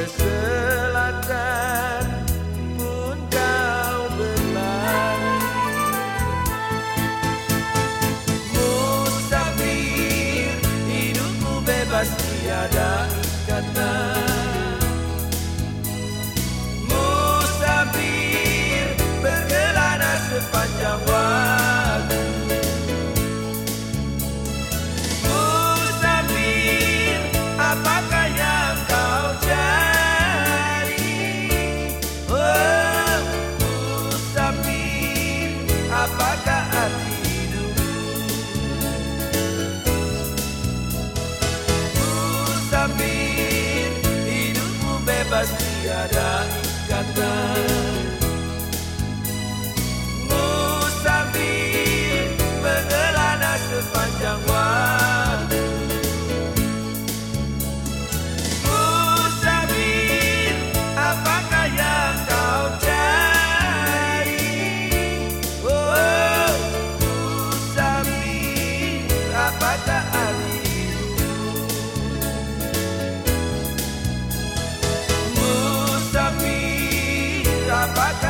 necessary. Tiada ikatan papá.